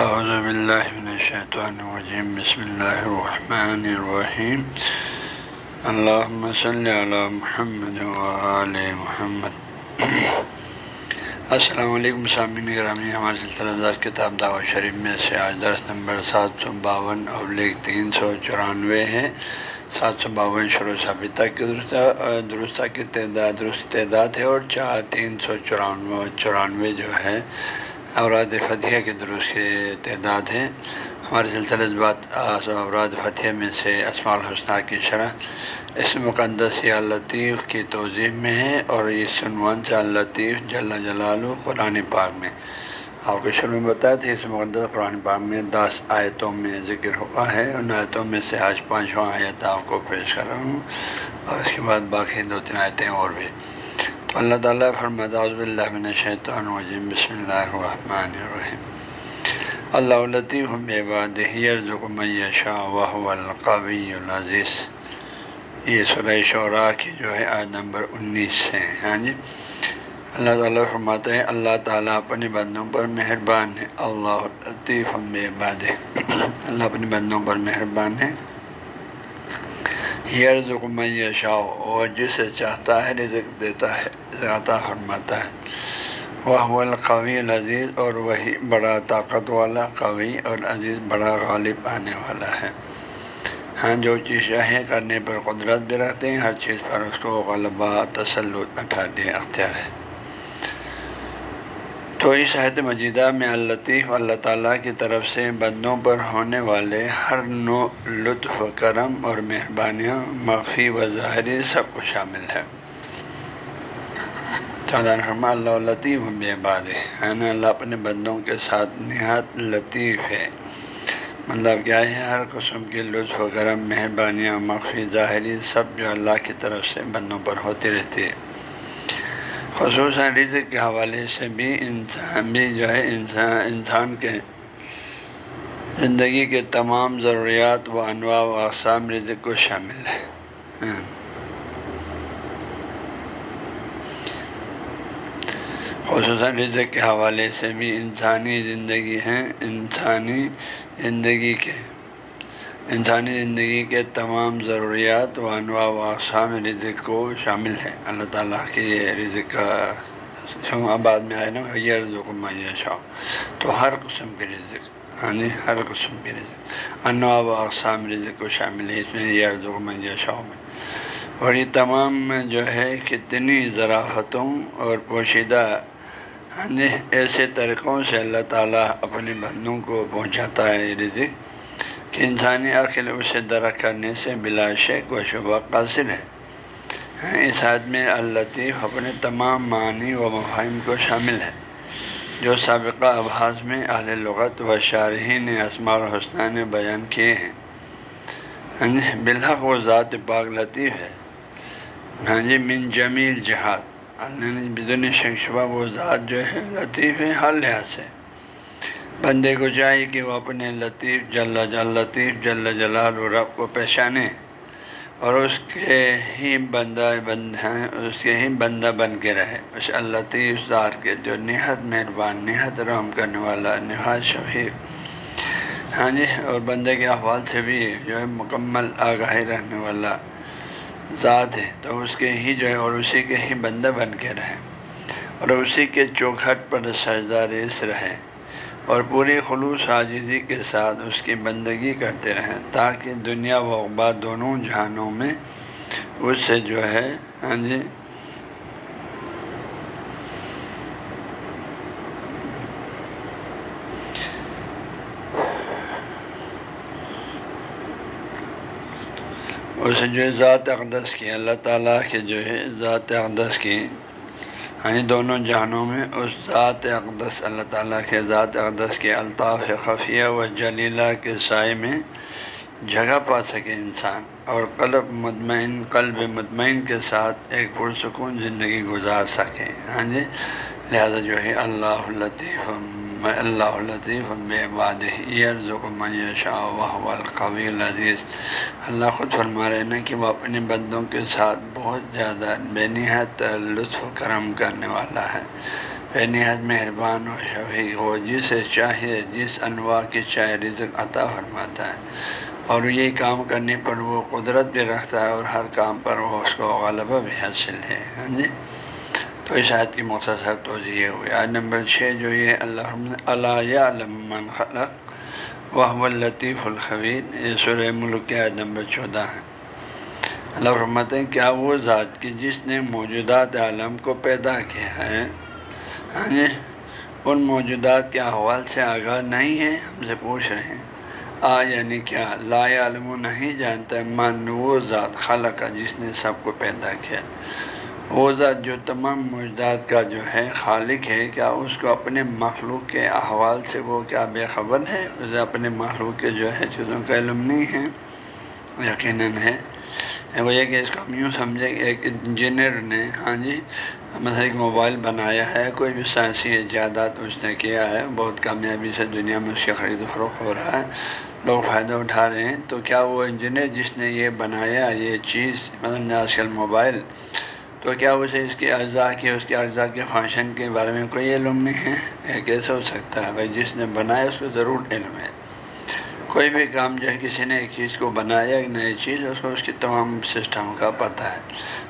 اعوذ باللہ من الشیطان الرجیم بسم اللہ الرحمن الرحیم اللہم صلی علی محمد وآل محمد. السلام علیکم سامعین گرامی ہمارے سلسلہ دار کتاب دعوت شریف میں سے آج درس نمبر سات سو باون ابلیغ تین سو چورانوے ہے. سات سو باون شروع ثابت تک درستہ کی تعداد درست تعداد ہے اور چار تین سو چورانوے چورانوے جو ہے اوراد فتح کے درست کی تعداد ہے ہمارے سلسلہ بات اوراد فتح میں سے اسماع الحسنہ کی شرح۔ اس مقدس یا لطیف کی توضیح میں ہے اور یہ عنوان سے الطیف جل جلال قرآن پاک میں۔ آپ کو شروع میں بتایا تھا، اس مقدس قرآن پاک میں دس آیتوں میں ذکر ہوا ہے۔ ان آیتوں میں سے آج پانچواں آیت آپ کو پیش کر رہا ہوں۔ اور اس کے بعد باقی دو تین آیتیں اور بھی۔ اللہ تعالیٰ فرمد اللہ من الشیطان الرجیم، بسم اللہ الرحمن الرحیم۔ اللہ لطیف باد میں شاہ واہ القوی العزیز۔ یہ سورہ شعراء کی جو ہے آج نمبر انیس سے ہاں جی۔ اللہ تعالیٰ فرماتے ہیں اللہ تعالیٰ اپنے بندوں پر مہربان ہے۔ اللہ لطیف باد اللہ اپنے بندوں پر مہربان ہے۔ یرزق من یشاء وہ جسے چاہتا ہے رزق دیتا ہے عطا فرماتا ہے۔ وہ القوی العزیز اور وہی بڑا طاقت والا قوی اور عزیز، بڑا غالب آنے والا ہے۔ ہاں جو چیز چاہے کرنے پر قدرت بھی رکھتے ہیں، ہر چیز پر اس کو غلبہ، تسلط، اٹھانے، اختیار ہے۔ تو اس عہد مجیدہ میں الطیف اللہ تعالیٰ کی طرف سے بندوں پر ہونے والے ہر نو لطف و کرم اور مہربانیاں مخفی و ظاہری سب کو شامل ہے۔ رحمہ اللہ لطیف بے باد ہے۔ اللہ اپنے بندوں کے ساتھ نہایت لطیف ہے۔ مطلب کیا ہے؟ ہر قسم کی لطف و کرم، مہربانیاں مخفی ظاہری سب جو اللہ کی طرف سے بندوں پر ہوتی رہتی ہے۔ خصوصاً رزق کے حوالے سے بھی انسان بھی جو ہے انسان انسان کے زندگی کے تمام ضروریات و انواع و اقسام رزق کو شامل ہے ہاں۔ خصوصاً رزق کے حوالے سے بھی انسانی زندگی ہیں، انسانی زندگی کے انسانی زندگی کے تمام ضروریات و انواع و اقسام رزق کو شامل ہے اللہ تعالیٰ کے یہ رزق کا آباد میں آئے نا، یہ رزق میہ شاہ۔ تو ہر قسم کے رزق ہاں جی ہر قسم کے رزق۔ انواع و اقسام رزق کو شامل ہے اس میں یہ رزق میہ شاہ میں۔ اور یہ تمام جو ہے، کتنی ذرافتوں اور پوشیدہ ہاں جی ایسے طریقوں سے اللہ تعالیٰ اپنے بندوں کو پہنچاتا ہے رزق۔ کہ انسانی عقل اسے درخت کرنے سے بلا شک و شبہ قاصر ہے۔ ہاں، اس حد میں الطیف اپنے تمام معنی و مفاہم کو شامل ہے، جو سابقہ ابحاظ میں اہل لغت و شارحین اسماع الحسنہ نے بیان کیے ہیں۔ ہاں جی بالحق و ذات پاک لطیف ہے۔ ہاں جی من جمیل جہاد۔ بدن شبہ وہ ذات جو ہے لطیف ہے ہر لحاظ سے۔ بندے کو چاہیے کہ وہ اپنے لطیف، جل جل لطیف، جل جلال و رب کو پہچانے اور اس کے ہی بندہ بند ہیں اس کے ہی بندہ بن کے رہے۔ اس الطیف ذات کے جو نہایت مہربان، نہایت رحم کرنے والا، نہایت شفیق۔ ہاں جی اور بندے کے احوال سے بھی جو ہے مکمل آگاہی رہنے والا ذات ہے۔ تو اس کے ہی جو ہے اور اسی کے ہی بندہ بن کے رہے۔ اور اسی کے چوکھٹ پر سجدہ ریس رہے۔ اور پوری خلوص عاجزی کے ساتھ اس کی بندگی کرتے رہیں تاکہ دنیا و اقبا دونوں جہانوں میں اس سے جو ہے ہاں جی اسے جو ہے ذات اقدس کی، اللہ تعالیٰ کے جو ہے ذات اقدس کی ہاں دونوں جہانوں میں اس ذات اقدس، اللہ تعالیٰ کے ذات اقدس کے الطاف خفیہ و جلیلہ کے سائے میں جگہ پا سکے انسان اور قلب مطمئن قلب مطمئن کے ساتھ ایک پرسکون زندگی گزار سکے۔ ہاں جی؟ لہٰذا جو ہے، اللہ لطیف اللہ لطیف بے باد شاہ و القوی العزیز۔ اللہ خود فرما رہے نا کہ وہ اپنے بندوں کے ساتھ بہت زیادہ بے نہایت لطف و کرم کرنے والا ہے۔ بے نہایت مہربان و شفیق ہو، جسے چاہے جس انواع کی چاہے رزق عطا فرماتا ہے۔ اور یہ کام کرنے پر وہ قدرت بھی رکھتا ہے اور ہر کام پر وہ اس کو غلبہ بھی حاصل ہے۔ ہاں جی؟ تو اس آیت کی مختصر توجہ یہ ہوئی۔ آج نمبر چھ جو یہ اللہ اللہ علم خلق وہ الطیف الخبیر۔ یہ سر ملک کے آیت نمبر چودہ ہے۔ اللہ رحمت کیا وہ ذات کی جس نے موجودات عالم کو پیدا کیا ہے؟ ہاں جی ان موجودات کے احوال سے آگاہ نہیں ہے ہم سے پوچھ رہے ہیں۔ آ یعنی کیا لا عالم نہیں جانتا من، وہ ذات خالہ کا جس نے سب کو پیدا کیا۔ وہ ذات جو تمام موجودات کا جو ہے، خالق ہے، کیا اس کو اپنے مخلوق کے احوال سے وہ کیا بے خبر ہے؟ اسے اپنے مخلوق کے جو ہے چیزوں کا علم نہیں ہے؟ یقیناً ہے۔ وہ یہ کہ اس کو ہم یوں سمجھیں کہ ایک انجینئر نے ہاں جی مثلا ایک موبائل بنایا ہے، کوئی بھی سائنسی ایجادات اس نے کیا ہے، بہت کامیابی سے دنیا میں اس کی خرید و فروخت ہو رہا ہے، لوگ فائدہ اٹھا رہے ہیں، تو کیا وہ انجینئر جس نے یہ بنایا، یہ چیز، مثلاً آج کل موبائل، تو کیا اسے اس کے اجزاء کی، اس کے اجزاء کے فنکشن کے بارے میں کوئی علم نہیں ہے؟ یہ کیسے ہو سکتا ہے، بھائی جس نے بنایا اس کو ضرور علم ہے۔ کوئی بھی کام جو ہے کسی نے ایک چیز کو بنایا، ایک نئی چیز، اس کو اس کی تمام سسٹم کا پتہ ہے۔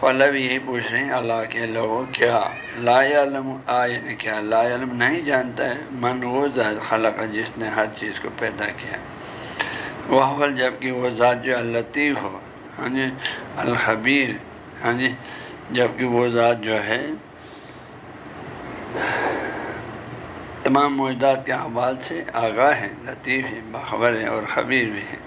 تو اللہ بھی یہی پوچھ رہے ہیں، اللہ کے لوگوں کیا؟ لا علم آ یعنی کیا؟ لا علم نہیں جانتا ہے۔ من وہ ذات خلق، جس نے ہر چیز کو پیدا کیا۔ وہ جبکہ وہ ذات جو الطیف ہو ہاں جی الخبیر ہاں جی جبکہ وہ ذات جو ہے تمام موجودات کے حوال سے آگاہ ہیں، لطیف ہیں، باخبر ہیں اور خبیر بھی ہیں۔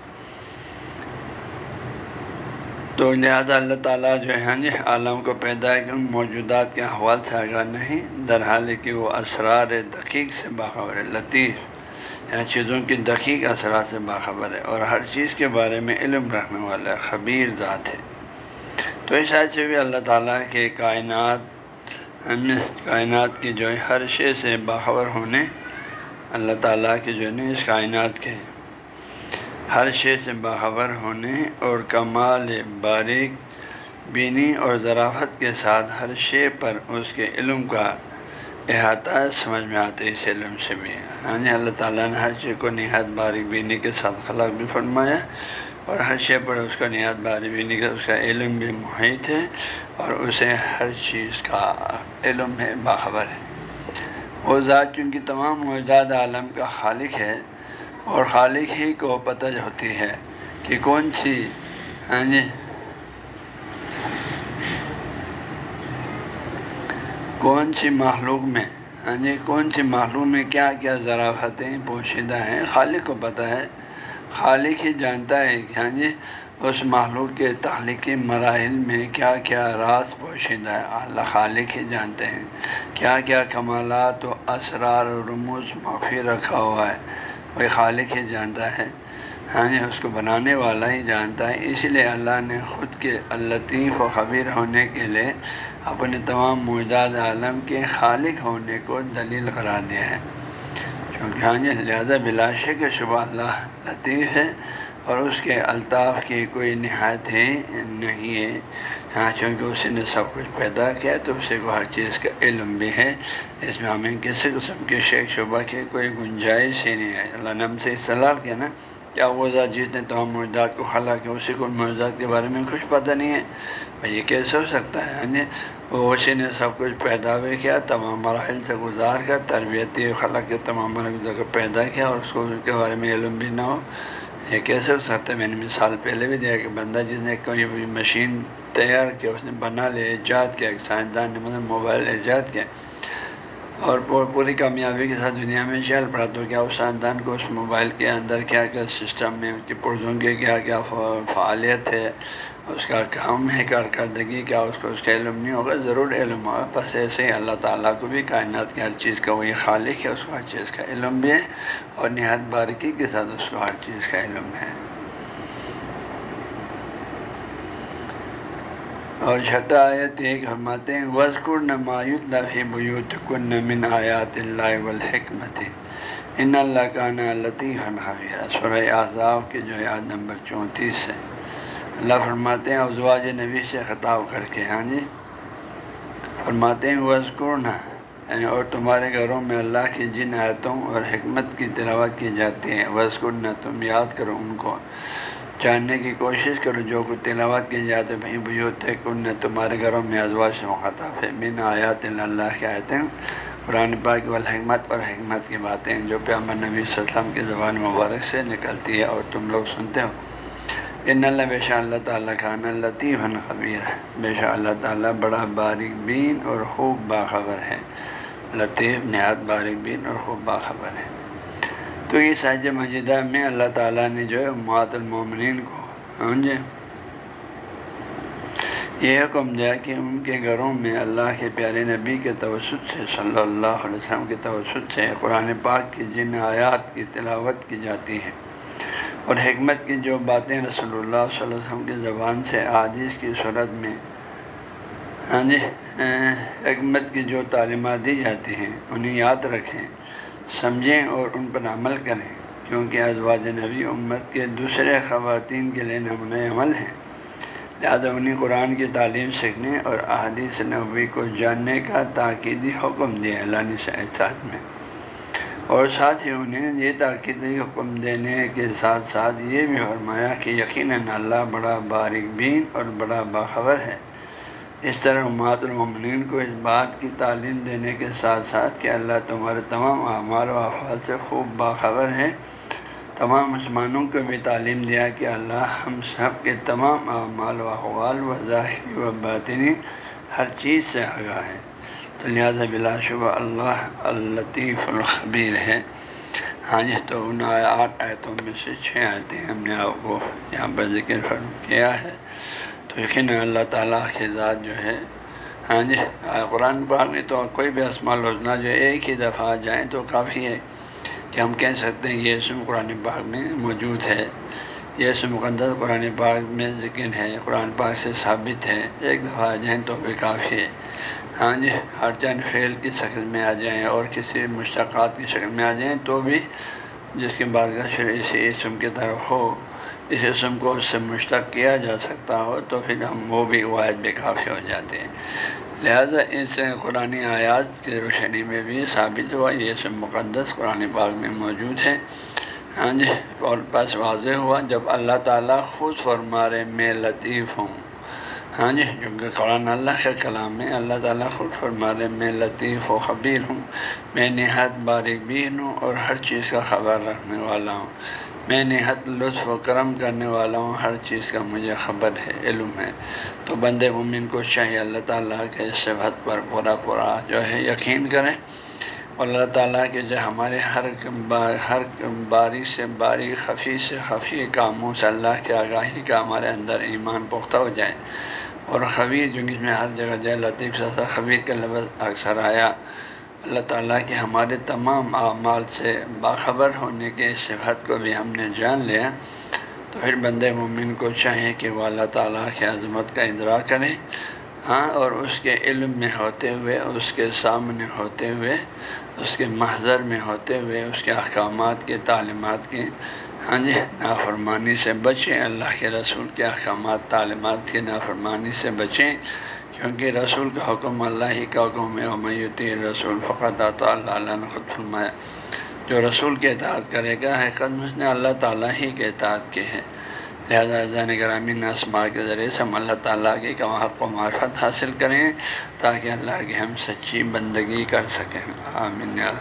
تو لہٰذا اللہ تعالیٰ جو ہے ہاں جی عالم کو پیدا ہے کہ ان موجودات کے حوال سے آگاہ نہیں، در حال کہ وہ اسرار دقیق سے باخبر ہے لطیف یعنی چیزوں کی دقیق اثرات سے باخبر ہے اور ہر چیز کے بارے میں علم رکھنے والا خبیر ذات ہے۔ تو اس سے بھی اللہ تعالیٰ کے کائنات کائنات کی جو ہے، ہر شے سے باخبر ہونے، اللہ تعالیٰ کے جو ہے اس کائنات کے ہر شے سے باخبر ہونے اور کمال باریک بینی اور ذرافت کے ساتھ ہر شے پر اس کے علم کا احاطہ سمجھ میں آتے اس علم سے بھی۔ ہاں جی اللہ تعالیٰ نے ہر شے کو نہایت باریک بینی کے ساتھ خلق بھی فرمایا اور ہر شے پر اس کا نہایت باریک بینی کا اس کا علم بھی محیط ہے۔ اور اسے ہر چیز کا علم ہے، باخبر ہے۔ وہ ذات چونکہ تمام موجود عالم کا خالق ہے اور خالق ہی کو پتہ ہوتی ہے کہ کون سی ہاں جی کون سی معلوم میں ہاں جی کون سی معلوم میں کیا کیا ذرافتیں پوشیدہ ہیں، خالق کو پتہ ہے۔ خالق ہی جانتا ہے کہ ہاں جی اس معلوم کے تخلیقی مراحل میں کیا کیا راز پوشیدہ ہے اللہ خالق ہی جانتے ہیں۔ کیا کیا کمالات و اسرار و رموز معافی رکھا ہوا ہے؟ وہی خالق ہی جانتا ہے۔ ہاں جی اس کو بنانے والا ہی جانتا ہے۔ اسی لیے اللہ نے خود کے الطیف و خبیر ہونے کے لیے اپنے تمام موجود عالم کے خالق ہونے کو دلیل قرار دیا ہے۔ کیونکہ ہاں جی لہٰذا بلاشے کے شبہ اللہ لطیف ہے۔ اور اس کے الطاف کی کوئی نہایت ہے نہیں ہے ہاں چونکہ اسی نے سب کچھ پیدا کیا تو اسی کو ہر چیز کا علم بھی ہے۔ اس میں ہمیں کسی قسم کے شیخ شعبہ کی کوئی گنجائش ہی نہیں ہے۔ اللہ نم سے اصطلاح کیا نا کیا وہ ذات جس نے تمام موجودات کو خلا کیا، اسی کو موجودات کے بارے میں کچھ پتہ نہیں ہے۔ بھائی یہ کیسے ہو سکتا ہے؟ ہاں جی وہ اسی نے سب کچھ پیدا بھی کیا، تمام مراحل سے گزار کر، تربیتی خلا کے تمام مراحل کو پیدا کیا اور اس کو اس کے بارے میں علم بھی نہ ہو۔ یہ کیسے ہو سکتا ہے؟ میں نے مثال پہلے بھی دیا کہ بندہ جس نے کوئی بھی مشین تیار کیا، اس نے بنا لیا، ایجاد کیا، ایک سائنسدان نے مطلب موبائل ایجاد کیا اور پوری کامیابی کے ساتھ دنیا میں چل پڑا، تو کیا اس سائنسدان کو اس موبائل کے اندر کیا کیا سسٹم میں اس کی پرزوں کے کیا کیا فعالیت ہے؟ اس کا کام ہے کارکردگی، کیا اس کو اس کا علم نہیں ہوگا؟ ضرور علم ہوگا۔ بس ایسے ہی اللہ تعالیٰ کو بھی کائنات کی ہر چیز کا وہی خالق ہے، اس کو ہر چیز کا علم بھی ہے اور نہایت باریکی کے ساتھ اس کو ہر چیز کا علم ہے۔ اور چھٹا آیت ایک فرماتے ہیں وزقر نمایت لفی بیوت کن من آیات اللہ والحکمت ان اللہ کا نا لطیف الحفیہ سورہ اعضاب کے جو یاد نمبر چونتیس ہے۔ اللہ فرماتے ہیں، ازواج نبی سے خطاب کر کے ہاں جی فرماتے ہیں وزقرنا یعنی اور تمہارے گھروں میں اللہ کی جن آیتوں اور حکمت کی تلاوت کی جاتی ہے وسکن نہ تم یاد کرو ان کو، جاننے کی کوشش کرو جو کچھ تلاوت کی جاتے بھائی بجوت کن نہ تمہارے گھروں میں ازوا سے مخاطب ہے بن آیات اللہ کے آیتیں، قرآن پاک والحکمت اور حکمت کی باتیں جو پیامبر نبی صلی اللہ علیہ وسلم کی زبان مبارک سے نکلتی ہے اور تم لوگ سنتے ہو۔ ان اللہ بے شاء اللہ تعالیٰ خان لطیف خبیر ہے۔ بے شاء اللہ تعالیٰ بڑا باریک بین اور خوب باخبر ہے۔ لطیف، نہایت باریک بین اور خوب باخبر ہے۔ تو یہ ساج مجدہ میں اللہ تعالیٰ نے جو ہے معات المومنین کو سمجھے یہ حکم دیا کہ ان کے گھروں میں اللہ کے پیارے نبی کے توسط سے، صلی اللہ علیہ وسلم کے توسط سے قرآن پاک کی جن آیات کی تلاوت کی جاتی ہے۔ اور حکمت کی جو باتیں رسول اللہ صلی اللہ علیہ وسلم کی زبان سے عادث کی صورت میں ہاں جی حکمت کی جو تعلیمات دی جاتی ہیں، انہیں یاد رکھیں، سمجھیں اور ان پر عمل کریں، کیونکہ ازواج نبی امت کے دوسرے خواتین کے لیے نمونۂ عمل ہیں۔ لہٰذا انہیں قرآن کی تعلیم سیکھنے اور احادیث نبوی کو جاننے کا تاکیدی حکم دیا اللہ نے ساتھ میں۔ اور ساتھ ہی انہیں یہ تاکیدی حکم دینے کے ساتھ ساتھ یہ بھی فرمایا کہ یقیناً اللہ بڑا باریک بین اور بڑا باخبر ہے۔ اس طرح امات المومنین کو اس بات کی تعلیم دینے کے ساتھ ساتھ کہ اللہ تمہارے تمام اعمال و افعال سے خوب باخبر ہے۔ تمام مسلمانوں کو بھی تعلیم دیا کہ اللہ ہم سب کے تمام اعمال و احوال و ظاہری و باطنی ہر چیز سے آگاہ ہے۔ تو لہٰذا بلا شبہ اللہ الطیف الخبیر ہے۔ ہاں جی تو ان آٹھ آیتوں میں سے چھ آیتیں ہم نے آپ کو یہاں پر ذکر کیا ہے۔ تو یقیناً اللہ تعالیٰ کے ذات جو ہے ہاں جی قرآن پاک میں تو کوئی بھی اسما الوزنا جو ایک ہی دفعہ جائیں تو کافی ہے کہ ہم کہہ سکتے ہیں یہ اسم قرآن پاک میں موجود ہے۔ یہ اسم مقدس قرآن پاک میں ذکر ہے، قرآن پاک سے ثابت ہے۔ ایک دفعہ آ جائیں تو بھی کافی ہے۔ ہاں جی ہر چند فعل کی شکل میں آ جائیں اور کسی مشتقات کی شکل میں آ جائیں تو بھی جس کے بعد کا پھر اسی اسم کی طرف ہو، اس اسم کو اس سے مشتق کیا جا سکتا ہو تو پھر ہم وہ بھی واحد بھی کافی ہو جاتے ہیں۔ لہذا اس قرآن آیات کی روشنی میں بھی ثابت ہوا، یہ اسم مقدس قرآن پاک میں موجود ہے۔ ہاں جی اور بس واضح ہوا، جب اللہ تعالیٰ خود فرمارے میں لطیف ہوں۔ ہاں جی کیونکہ قرآن اللہ کے کلام میں اللہ تعالیٰ خود فرما رہے میں لطیف و خبیر ہوں، میں نہایت باریک بین ہوں اور ہر چیز کا خبر رکھنے والا ہوں۔ میں نہایت لطف و کرم کرنے والا ہوں، ہر چیز کا مجھے خبر ہے، علم ہے۔ تو بند مومن کو چاہیے اللہ تعالیٰ کے صحت پر پورا پورا جو ہے یقین کریں۔ اور اللہ تعالیٰ کے جو ہمارے ہر ہر باریک سے باریک خفی سے خفی کاموں سے اللہ کے آگاہی کا ہمارے اندر ایمان پختہ ہو جائے۔ اور خبیر جو جس میں ہر جگہ جائے، لطیف سا خبیر کا لفظ اکثر آیا۔ اللہ تعالیٰ کے ہمارے تمام اعمال سے باخبر ہونے کے صفت کو بھی ہم نے جان لیا۔ تو پھر بند مومن کو چاہیے کہ وہ اللہ تعالیٰ کی عظمت کا ادراک کریں۔ ہاں اور اس کے علم میں ہوتے ہوئے، اس کے سامنے ہوتے ہوئے، اس کے محضر میں ہوتے ہوئے، اس کے احکامات کے تعلیمات کے ہاں جی نافرمانی سے بچیں، اللہ کے رسول کے احکامات، تعلیمات کی نافرمانی سے بچیں، کیونکہ رسول کا حکم اللہ ہی کا حکم ہے امیتی رسول فقط اللہ اللہ نے خود فرمایا۔ جو رسول کے اطاعت کرے گا، حقیقت اس نے اللہ تعالیٰ ہی کے اطاعت کے ہیں لہٰذا زین گرامین اسما کے ذریعے سے ہم اللہ تعالیٰ کی حق و معرفت حاصل کریں، تاکہ اللہ کی ہم سچی بندگی کر سکیں۔ آمین اللہ۔